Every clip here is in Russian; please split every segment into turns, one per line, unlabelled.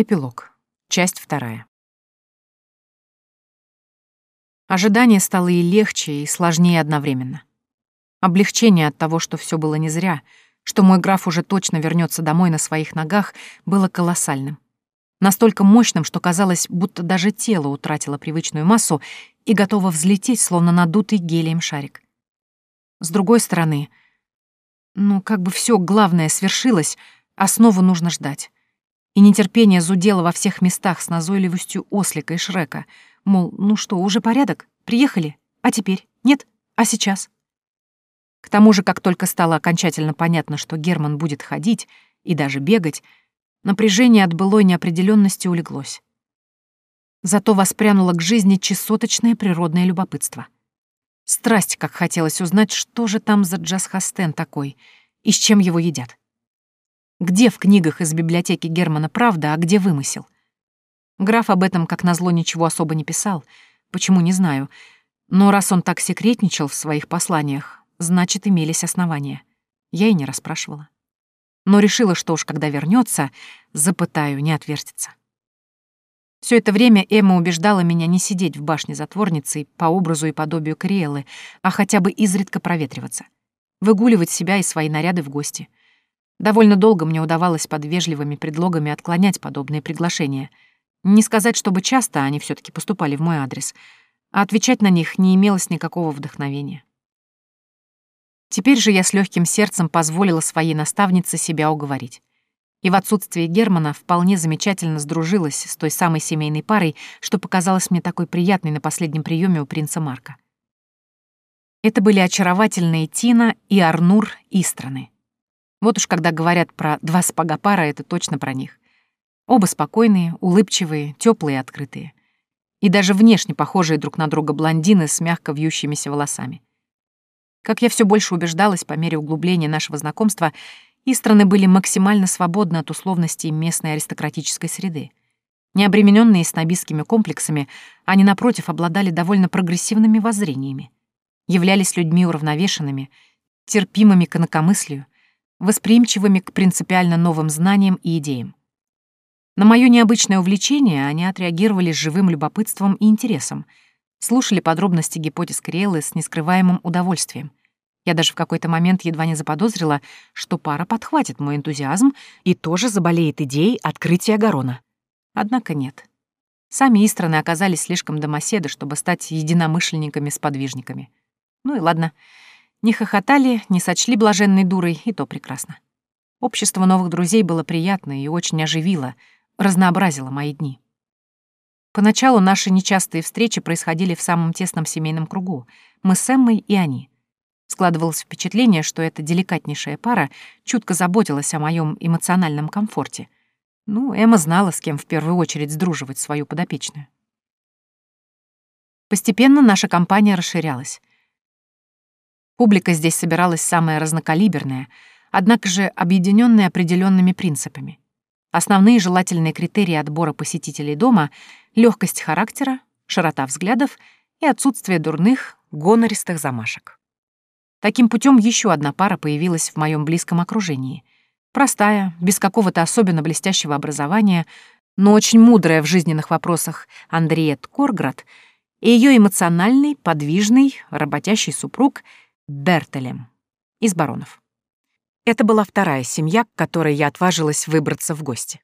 Эпилог. Часть вторая. Ожидание стало и легче, и сложнее одновременно. Облегчение от того, что все было не зря, что мой граф уже точно вернется домой на своих ногах, было колоссальным. Настолько мощным, что казалось, будто даже тело утратило привычную массу и готово взлететь, словно надутый гелием шарик. С другой стороны, ну, как бы все главное свершилось, основу нужно ждать и нетерпение зудело во всех местах с назойливостью ослика и шрека. Мол, ну что, уже порядок? Приехали? А теперь? Нет? А сейчас? К тому же, как только стало окончательно понятно, что Герман будет ходить и даже бегать, напряжение от былой неопределенности улеглось. Зато воспрянуло к жизни чесоточное природное любопытство. Страсть, как хотелось узнать, что же там за джаз-хастен такой и с чем его едят. Где в книгах из библиотеки Германа правда, а где вымысел? Граф об этом, как назло, ничего особо не писал. Почему, не знаю. Но раз он так секретничал в своих посланиях, значит, имелись основания. Я и не расспрашивала. Но решила, что уж когда вернется, запытаю, не отвертится. Все это время Эмма убеждала меня не сидеть в башне затворницей по образу и подобию Криэлы, а хотя бы изредка проветриваться. Выгуливать себя и свои наряды в гости — Довольно долго мне удавалось под вежливыми предлогами отклонять подобные приглашения. Не сказать, чтобы часто они все таки поступали в мой адрес, а отвечать на них не имелось никакого вдохновения. Теперь же я с легким сердцем позволила своей наставнице себя уговорить. И в отсутствие Германа вполне замечательно сдружилась с той самой семейной парой, что показалось мне такой приятной на последнем приеме у принца Марка. Это были очаровательные Тина и Арнур Истраны. Вот уж когда говорят про два сапога пара, это точно про них. Оба спокойные, улыбчивые, теплые и открытые. И даже внешне похожие друг на друга блондины с мягко вьющимися волосами. Как я все больше убеждалась по мере углубления нашего знакомства, и страны были максимально свободны от условностей местной аристократической среды. Не обремененные снобистскими комплексами, они, напротив, обладали довольно прогрессивными воззрениями, являлись людьми уравновешенными, терпимыми к инакомыслию, восприимчивыми к принципиально новым знаниям и идеям. На мое необычное увлечение они отреагировали с живым любопытством и интересом, слушали подробности гипотез Криэллы с нескрываемым удовольствием. Я даже в какой-то момент едва не заподозрила, что пара подхватит мой энтузиазм и тоже заболеет идеей открытия Гарона. Однако нет. Сами Истраны оказались слишком домоседы, чтобы стать единомышленниками-сподвижниками. Ну и ладно. Не хохотали, не сочли блаженной дурой, и то прекрасно. Общество новых друзей было приятно и очень оживило, разнообразило мои дни. Поначалу наши нечастые встречи происходили в самом тесном семейном кругу. Мы с Эммой и они. Складывалось впечатление, что эта деликатнейшая пара чутко заботилась о моем эмоциональном комфорте. Ну, Эмма знала, с кем в первую очередь сдруживать свою подопечную. Постепенно наша компания расширялась. Публика здесь собиралась самая разнокалиберная, однако же объединенная определенными принципами. Основные желательные критерии отбора посетителей дома — легкость характера, широта взглядов и отсутствие дурных, гонористых замашек. Таким путем еще одна пара появилась в моем близком окружении. Простая, без какого-то особенно блестящего образования, но очень мудрая в жизненных вопросах Андреет Корград и ее эмоциональный, подвижный, работящий супруг — Бертелем из баронов. Это была вторая семья, к которой я отважилась выбраться в гости.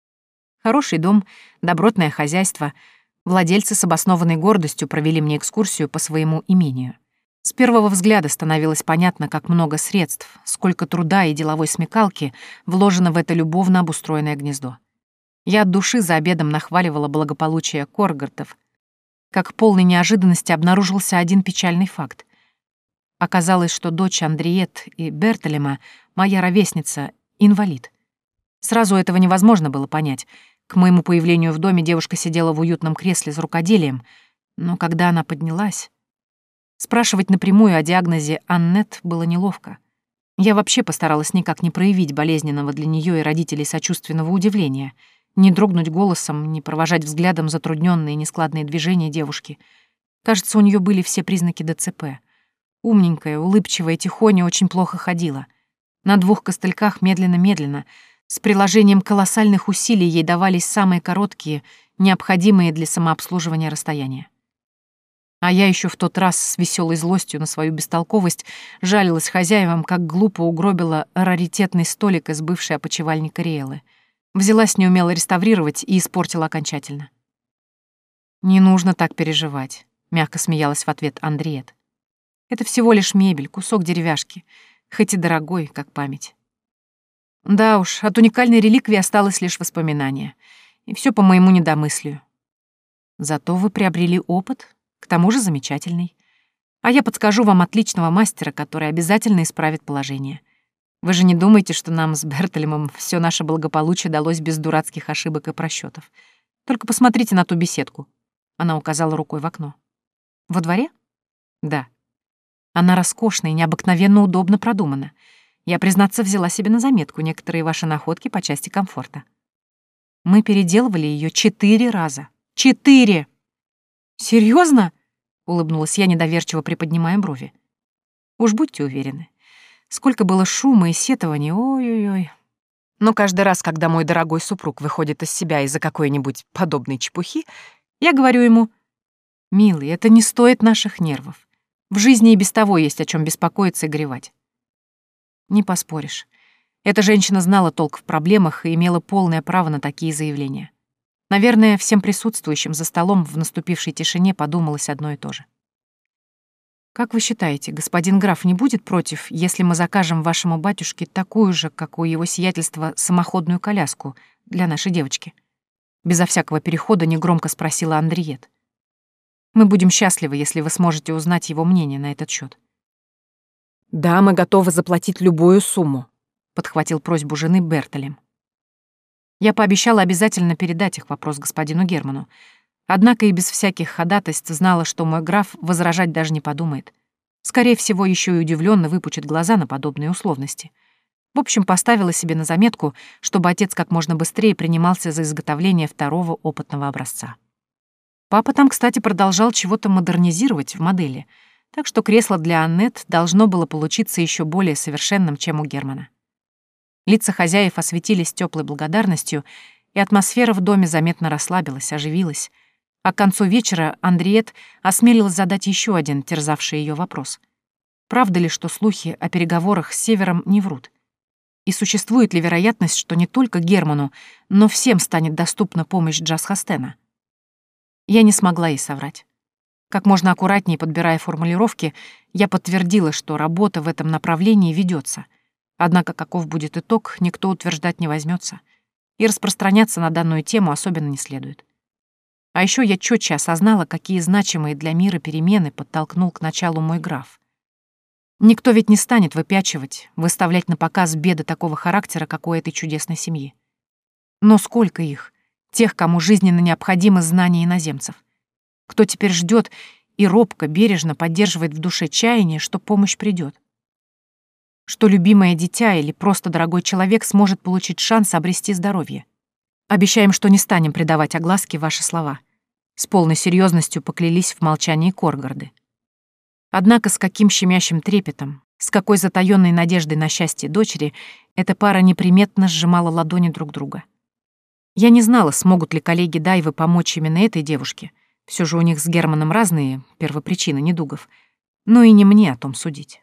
Хороший дом, добротное хозяйство. Владельцы с обоснованной гордостью провели мне экскурсию по своему имению. С первого взгляда становилось понятно, как много средств, сколько труда и деловой смекалки вложено в это любовно обустроенное гнездо. Я от души за обедом нахваливала благополучие Коргартов. Как полной неожиданности обнаружился один печальный факт. Оказалось, что дочь Андриет и Бертолема, моя ровесница, инвалид. Сразу этого невозможно было понять. К моему появлению в доме девушка сидела в уютном кресле с рукоделием, но когда она поднялась... Спрашивать напрямую о диагнозе Аннет было неловко. Я вообще постаралась никак не проявить болезненного для нее и родителей сочувственного удивления, не дрогнуть голосом, не провожать взглядом затрудненные нескладные движения девушки. Кажется, у нее были все признаки ДЦП — Умненькая, улыбчивая, тихоня очень плохо ходила. На двух костыльках медленно-медленно, С приложением колоссальных усилий ей давались самые короткие, необходимые для самообслуживания расстояния. А я еще в тот раз с веселой злостью на свою бестолковость жалилась хозяевам, как глупо угробила раритетный столик из бывшей опочивальни Кориэлы. Взялась неумело реставрировать и испортила окончательно. «Не нужно так переживать», — мягко смеялась в ответ Андриет. «Это всего лишь мебель, кусок деревяшки, хоть и дорогой, как память». Да уж, от уникальной реликвии осталось лишь воспоминание. И все по моему недомыслию. Зато вы приобрели опыт, к тому же замечательный. А я подскажу вам отличного мастера, который обязательно исправит положение. Вы же не думаете, что нам с Бертолемом все наше благополучие далось без дурацких ошибок и просчетов. Только посмотрите на ту беседку. Она указала рукой в окно. Во дворе? Да. Она роскошная и необыкновенно удобно продумана. Я, признаться, взяла себе на заметку некоторые ваши находки по части комфорта. Мы переделывали ее четыре раза. Четыре! Серьезно? улыбнулась я, недоверчиво приподнимая брови. Уж будьте уверены. Сколько было шума и сетований, ой-ой-ой. Но каждый раз, когда мой дорогой супруг выходит из себя из-за какой-нибудь подобной чепухи, я говорю ему, «Милый, это не стоит наших нервов. В жизни и без того есть о чем беспокоиться и горевать». Не поспоришь. Эта женщина знала толк в проблемах и имела полное право на такие заявления. Наверное, всем присутствующим за столом в наступившей тишине подумалось одно и то же. «Как вы считаете, господин граф не будет против, если мы закажем вашему батюшке такую же, как у его сиятельства, самоходную коляску для нашей девочки?» Безо всякого перехода негромко спросила Андриет. «Мы будем счастливы, если вы сможете узнать его мнение на этот счет. «Да, мы готовы заплатить любую сумму», — подхватил просьбу жены Бертолем. Я пообещала обязательно передать их вопрос господину Герману. Однако и без всяких ходатайств знала, что мой граф возражать даже не подумает. Скорее всего, еще и удивленно выпучит глаза на подобные условности. В общем, поставила себе на заметку, чтобы отец как можно быстрее принимался за изготовление второго опытного образца. Папа там, кстати, продолжал чего-то модернизировать в модели, так что кресло для Аннет должно было получиться еще более совершенным, чем у Германа. Лица хозяев осветились теплой благодарностью, и атмосфера в доме заметно расслабилась, оживилась. А к концу вечера Андриет осмелилась задать еще один терзавший ее вопрос. Правда ли, что слухи о переговорах с Севером не врут? И существует ли вероятность, что не только Герману, но всем станет доступна помощь Джаз Хастена? Я не смогла ей соврать. Как можно аккуратнее подбирая формулировки, я подтвердила, что работа в этом направлении ведется, Однако каков будет итог, никто утверждать не возьмется, и распространяться на данную тему особенно не следует. А еще я четче осознала, какие значимые для мира перемены подтолкнул к началу мой граф. Никто ведь не станет выпячивать, выставлять на показ беды такого характера, как у этой чудесной семьи. Но сколько их, тех, кому жизненно необходимо знание иноземцев? Кто теперь ждет и робко, бережно поддерживает в душе чаяние, что помощь придет? что любимое дитя или просто дорогой человек сможет получить шанс обрести здоровье. Обещаем, что не станем придавать огласке ваши слова. С полной серьезностью поклялись в молчании Коргарды. Однако с каким щемящим трепетом, с какой затаённой надеждой на счастье дочери эта пара неприметно сжимала ладони друг друга. Я не знала, смогут ли коллеги Дайвы помочь именно этой девушке. Все же у них с Германом разные первопричины недугов. Но и не мне о том судить.